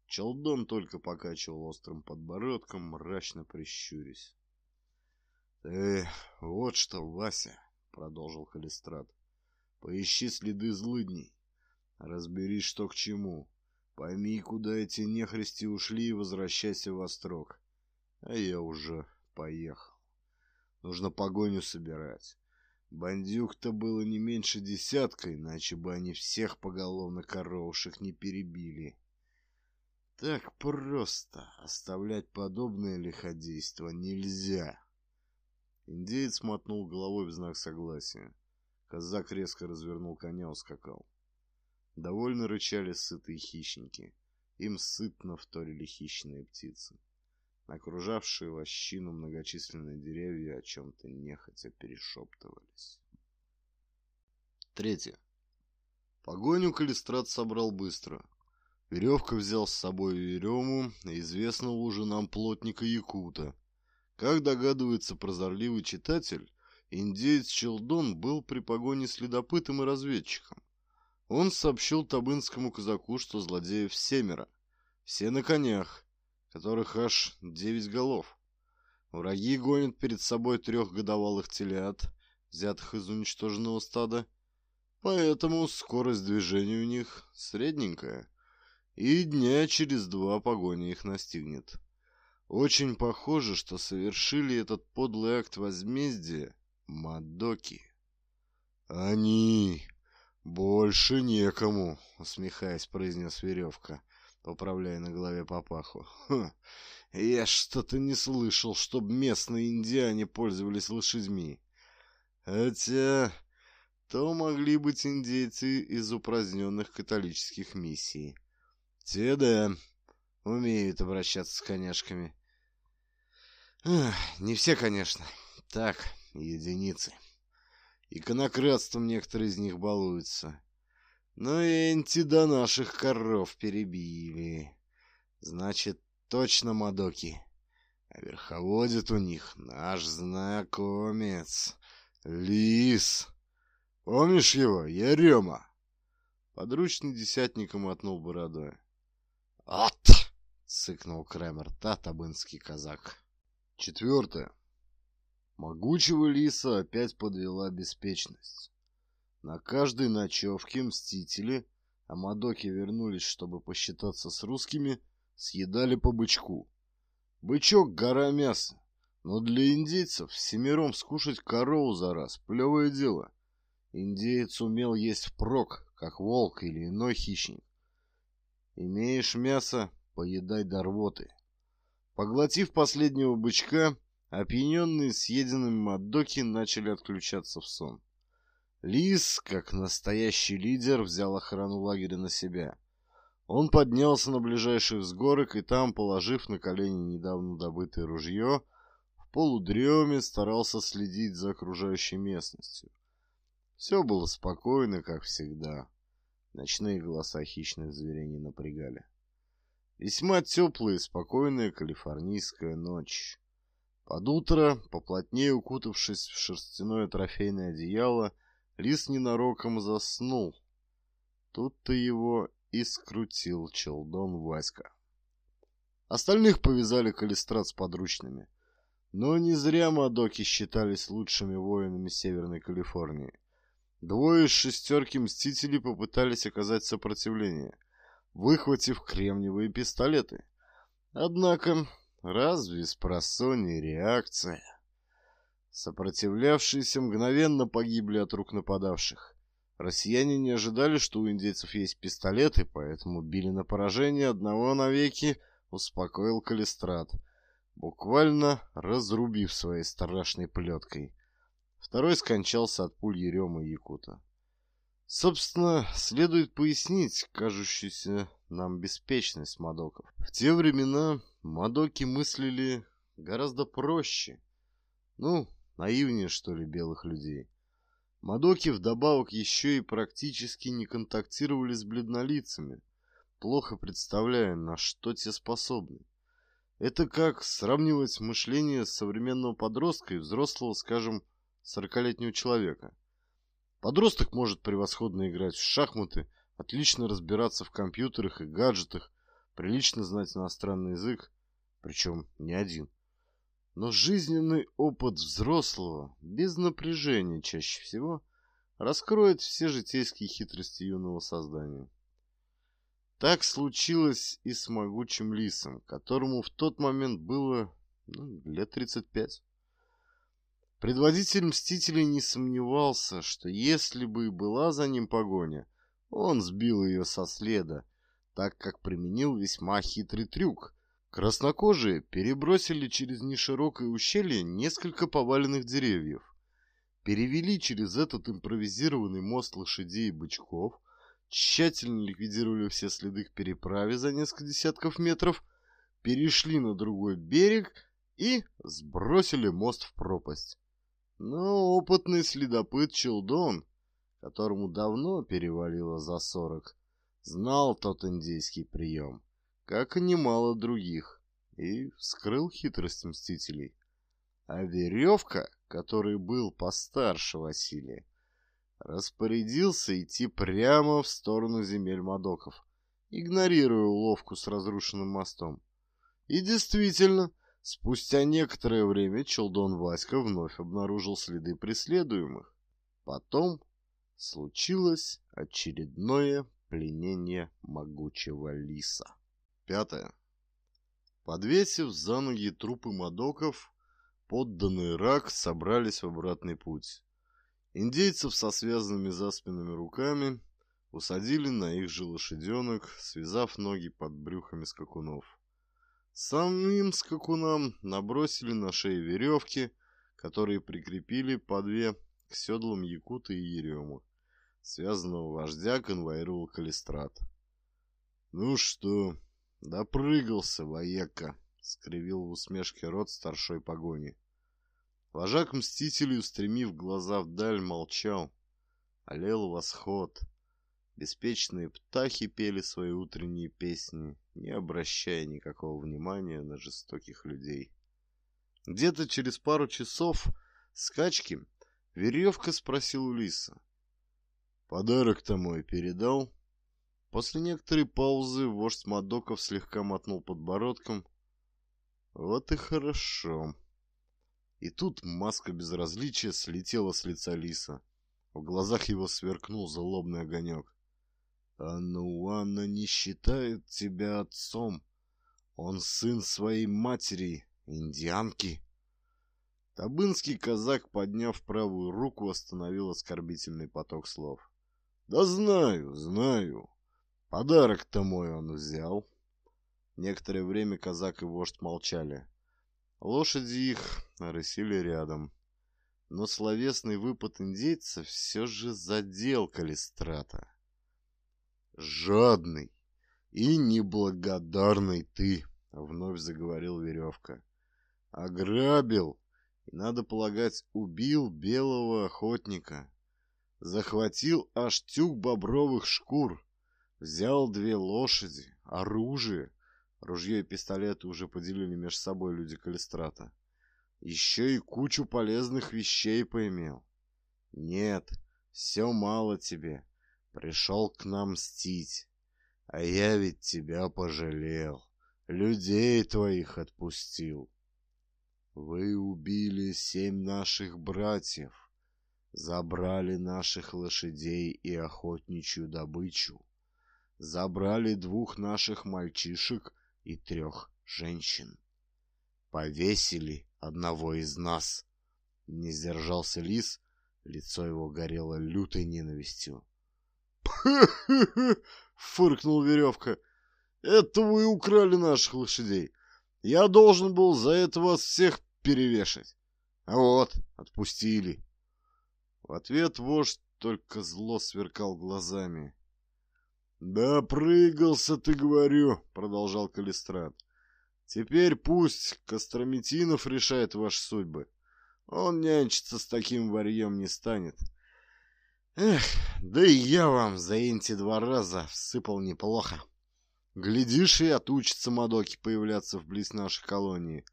Челдон только покачивал острым подбородком, мрачно прищурясь. «Э, вот что, Вася!» — продолжил Калистрат. «Поищи следы злыдней. Разберись, что к чему. Пойми, куда эти нехристи ушли и возвращайся в Острог. А я уже поехал. Нужно погоню собирать. Бандюк-то было не меньше десятка, иначе бы они всех поголовно коровушек не перебили. Так просто оставлять подобное лиходейство нельзя. Индеец мотнул головой в знак согласия. Казак резко развернул коня, ускакал. Довольно рычали сытые хищники. Им сытно вторили хищные птицы. Окружавшие лощину многочисленные деревья о чем-то нехотя перешептывались. Третье. Погоню Калистрат собрал быстро. Веревка взял с собой Верему, известного уже нам плотника Якута. Как догадывается прозорливый читатель, индеец Челдон был при погоне следопытом и разведчиком. Он сообщил табынскому казаку, что злодеев семеро, все на конях, которых аж девять голов. Враги гонят перед собой трехгодовалых телят, взятых из уничтоженного стада, поэтому скорость движения у них средненькая и дня через два погоня их настигнет. Очень похоже, что совершили этот подлый акт возмездия Мадоки. «Они! Больше некому!» — усмехаясь, произнес веревка, поправляя на голове папаху. «Ха! Я что-то не слышал, чтоб местные индиане пользовались лошадьми. Хотя то могли быть индейцы из упраздненных католических миссий». Те да. умеют обращаться с коняшками. Не все, конечно. Так, единицы. Иконократством некоторые из них балуются. Но энти до наших коров перебили. Значит, точно Мадоки. А верховодит у них наш знакомец. Лис. Помнишь его, Ярема? Подручный десятником отнул бородой. «От!» — цыкнул Кремер, татабынский казак. Четвертое. Могучего лиса опять подвела беспечность. На каждой ночевке мстители, а Мадоки вернулись, чтобы посчитаться с русскими, съедали по бычку. Бычок — гора мяса, но для индейцев семером скушать корову за раз — плевое дело. Индеец умел есть впрок, как волк или иной хищник. Имеешь мясо — поедай до рвоты. Поглотив последнего бычка, опьяненные съеденными мадоки начали отключаться в сон. Лис, как настоящий лидер, взял охрану лагеря на себя. Он поднялся на ближайший взгорок и там, положив на колени недавно добытое ружье, в полудреме старался следить за окружающей местностью. Все было спокойно, как всегда. Ночные голоса хищных зверей не напрягали. Весьма теплая и спокойная калифорнийская ночь. Под утро, поплотнее укутавшись в шерстяное трофейное одеяло, лис ненароком заснул. Тут-то его и скрутил челдон Васька. Остальных повязали калистрат с подручными. Но не зря Мадоки считались лучшими воинами Северной Калифорнии. Двое из шестерки Мстителей попытались оказать сопротивление — выхватив кремниевые пистолеты. Однако, разве с реакция? Сопротивлявшиеся мгновенно погибли от рук нападавших. Россияне не ожидали, что у индейцев есть пистолеты, поэтому били на поражение одного навеки, успокоил Калистрат, буквально разрубив своей страшной плеткой. Второй скончался от пуль Ерема Якута. Собственно, следует пояснить кажущуюся нам беспечность мадоков. В те времена мадоки мыслили гораздо проще. Ну, наивнее, что ли, белых людей. Мадоки вдобавок еще и практически не контактировали с бледнолицами, плохо представляя, на что те способны. Это как сравнивать мышление современного подростка и взрослого, скажем, сорокалетнего человека. Подросток может превосходно играть в шахматы, отлично разбираться в компьютерах и гаджетах, прилично знать иностранный язык, причем не один. Но жизненный опыт взрослого, без напряжения чаще всего, раскроет все житейские хитрости юного создания. Так случилось и с могучим лисом, которому в тот момент было ну, лет 35. Предводитель Мстителей не сомневался, что если бы и была за ним погоня, он сбил ее со следа, так как применил весьма хитрый трюк. Краснокожие перебросили через неширокое ущелье несколько поваленных деревьев, перевели через этот импровизированный мост лошадей и бычков, тщательно ликвидировали все следы к переправе за несколько десятков метров, перешли на другой берег и сбросили мост в пропасть. Но опытный следопыт Челдон, которому давно перевалило за сорок, знал тот индейский прием, как и немало других, и вскрыл хитрость мстителей. А веревка, который был постарше Василия, распорядился идти прямо в сторону земель Мадоков, игнорируя уловку с разрушенным мостом. И действительно, Спустя некоторое время Челдон Васька вновь обнаружил следы преследуемых. Потом случилось очередное пленение могучего лиса. Пятое. Подвесив за ноги трупы мадоков, подданные рак собрались в обратный путь. Индейцев со связанными за спинами руками усадили на их же лошаденок, связав ноги под брюхами скакунов. Самим скакунам набросили на шеи веревки, которые прикрепили по две к седлам Якута и Ерему. Связанного вождя конвоировал Калистрат. «Ну что, Допрыгался, вояка, скривил в усмешке рот старшой погони. Вожак мстителей, устремив глаза вдаль, молчал. Олел восход. Беспечные птахи пели свои утренние песни, не обращая никакого внимания на жестоких людей. Где-то через пару часов скачки веревка спросил у лиса. «Подарок-то мой передал?» После некоторой паузы вождь Мадоков слегка мотнул подбородком. «Вот и хорошо». И тут маска безразличия слетела с лица лиса. В глазах его сверкнул злобный огонек. «А ну, Анна не считает тебя отцом. Он сын своей матери, индианки». Табынский казак, подняв правую руку, остановил оскорбительный поток слов. «Да знаю, знаю. Подарок-то мой он взял». Некоторое время казак и вождь молчали. Лошади их рысили рядом. Но словесный выпад индейца все же задел Калистрата. «Жадный и неблагодарный ты!» — вновь заговорил Веревка. «Ограбил и, надо полагать, убил белого охотника. Захватил аж тюк бобровых шкур, взял две лошади, оружие, Ружье и пистолеты уже поделили между собой люди Калистрата. Еще и кучу полезных вещей поимел. Нет, все мало тебе. Пришел к нам мстить. А я ведь тебя пожалел. Людей твоих отпустил. Вы убили семь наших братьев. Забрали наших лошадей и охотничью добычу. Забрали двух наших мальчишек и трех женщин. Повесили одного из нас. Не сдержался лис, лицо его горело лютой ненавистью. Фыркнул веревка. Это вы украли наших лошадей. Я должен был за это вас всех перевешать. А вот, отпустили. В ответ вождь только зло сверкал глазами. «Да прыгался ты, говорю», — продолжал Калистрат. «Теперь пусть Костромитинов решает ваши судьбы. Он нянчиться с таким варьем не станет. Эх, да и я вам за эти два раза всыпал неплохо. Глядишь, и отучится Мадоки появляться вблизь нашей колонии.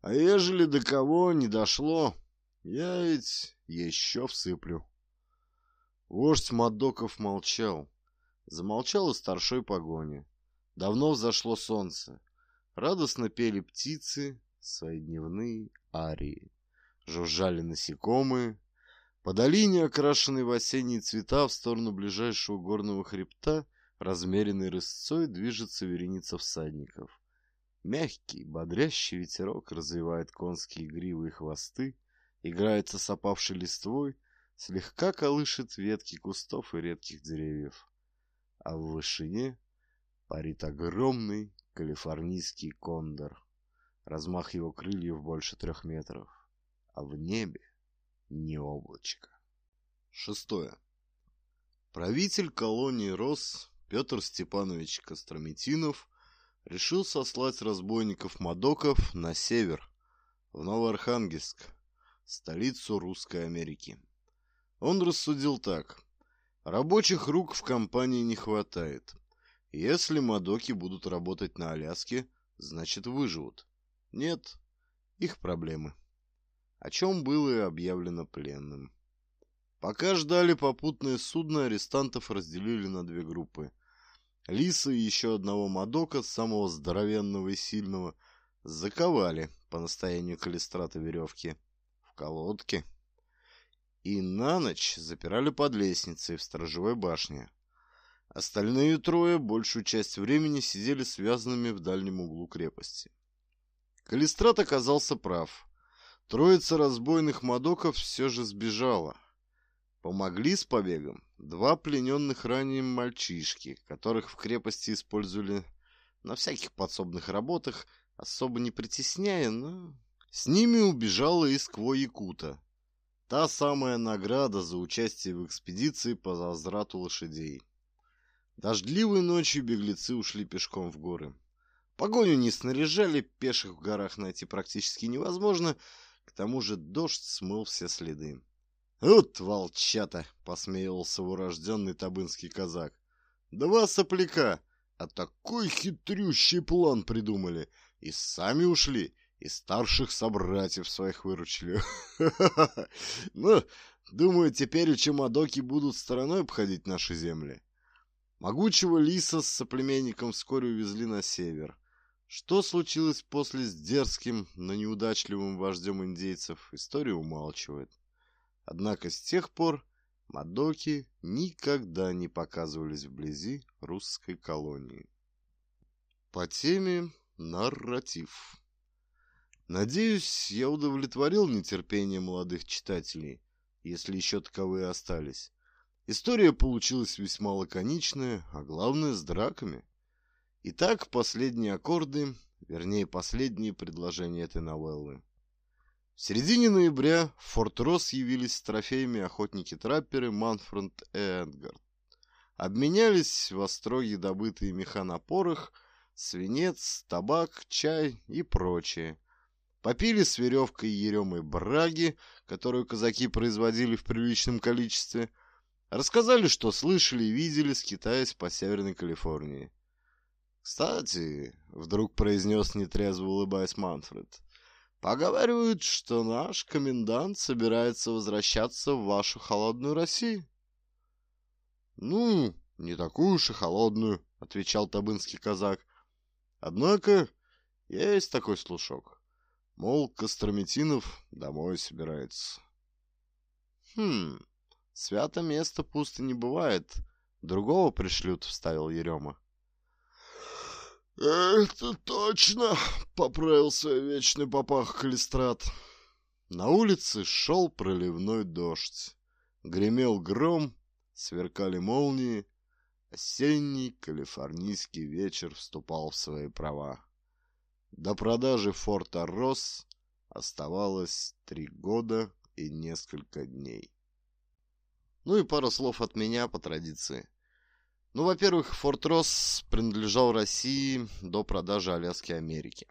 А ежели до кого не дошло, я ведь еще всыплю». Вождь Мадоков молчал. Замолчал и старшой погони. Давно взошло солнце. Радостно пели птицы свои дневные арии. Жужжали насекомые. По долине, окрашенной в осенние цвета, в сторону ближайшего горного хребта, размеренной рысцой движется вереница всадников. Мягкий, бодрящий ветерок развивает конские гривы и хвосты, играется с опавшей листвой, слегка колышет ветки кустов и редких деревьев а в вышине парит огромный калифорнийский кондор. Размах его крыльев больше трех метров, а в небе не облачко. Шестое. Правитель колонии Рос Петр Степанович Костромитинов решил сослать разбойников-мадоков на север, в Новоархангельск, столицу Русской Америки. Он рассудил так. Рабочих рук в компании не хватает. Если мадоки будут работать на Аляске, значит выживут. Нет, их проблемы. О чем было и объявлено пленным. Пока ждали попутное судно, арестантов разделили на две группы. Лиса и еще одного Мадока, самого здоровенного и сильного, заковали по настоянию калистрата веревки в колодке и на ночь запирали под лестницей в сторожевой башне. Остальные трое большую часть времени сидели связанными в дальнем углу крепости. Калистрат оказался прав. Троица разбойных мадоков все же сбежала. Помогли с побегом два плененных ранее мальчишки, которых в крепости использовали на всяких подсобных работах, особо не притесняя, но... С ними убежала из Кво-Якута, Та самая награда за участие в экспедиции по возврату лошадей. Дождливой ночью беглецы ушли пешком в горы. Погоню не снаряжали, пеших в горах найти практически невозможно, к тому же дождь смыл все следы. «Вот волчата!» — посмеивался урожденный табынский казак. «Два сопляка, а такой хитрющий план придумали. И сами ушли, и старших собратьев своих выручили. Ну, думаю, теперь у Чемодоки будут стороной обходить наши земли». Могучего лиса с соплеменником вскоре увезли на север. Что случилось после с дерзким, но неудачливым вождем индейцев, история умалчивает. Однако с тех пор Мадоки никогда не показывались вблизи русской колонии. По теме нарратив. Надеюсь, я удовлетворил нетерпение молодых читателей, если еще таковые остались. История получилась весьма лаконичная, а главное с драками. Итак, последние аккорды, вернее, последние предложения этой новеллы. В середине ноября в Форт Росс явились с трофеями охотники-трапперы Манфренд и Эдгард. Обменялись в остроге добытые меха на порох, свинец, табак, чай и прочее. Попили с веревкой еремой браги, которую казаки производили в приличном количестве. Рассказали, что слышали и видели, скитаясь по Северной Калифорнии. «Кстати», — вдруг произнес нетрезво улыбаясь Манфред, «поговаривают, что наш комендант собирается возвращаться в вашу холодную Россию». «Ну, не такую уж и холодную», — отвечал табынский казак. «Однако есть такой слушок. Мол, Кострометинов домой собирается». «Хм, свято место пусто не бывает. Другого пришлют», — вставил Ерема. «Это точно!» — поправился вечный папах Калистрат. На улице шел проливной дождь. Гремел гром, сверкали молнии. Осенний калифорнийский вечер вступал в свои права. До продажи форта Росс оставалось три года и несколько дней. Ну и пару слов от меня по традиции. Ну, во-первых, Форт Росс принадлежал России до продажи Аляски Америки.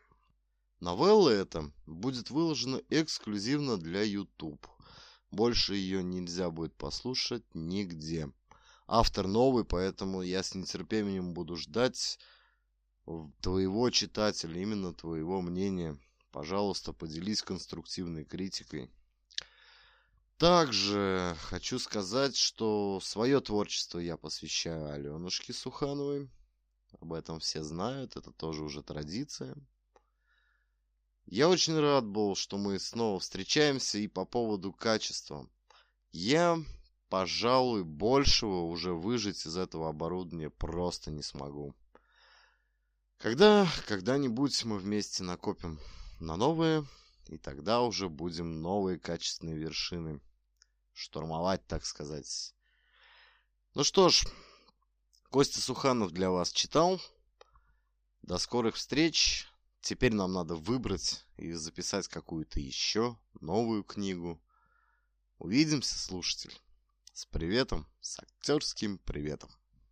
Новелла эта будет выложена эксклюзивно для YouTube. Больше ее нельзя будет послушать нигде. Автор новый, поэтому я с нетерпением буду ждать твоего читателя, именно твоего мнения. Пожалуйста, поделись конструктивной критикой. Также хочу сказать, что свое творчество я посвящаю Аленушке Сухановой. Об этом все знают, это тоже уже традиция. Я очень рад был, что мы снова встречаемся и по поводу качества. Я, пожалуй, большего уже выжить из этого оборудования просто не смогу. Когда когда-нибудь мы вместе накопим на новое, и тогда уже будем новые качественные вершины штурмовать, так сказать. Ну что ж, Костя Суханов для вас читал. До скорых встреч. Теперь нам надо выбрать и записать какую-то еще новую книгу. Увидимся, слушатель. С приветом, с актерским приветом.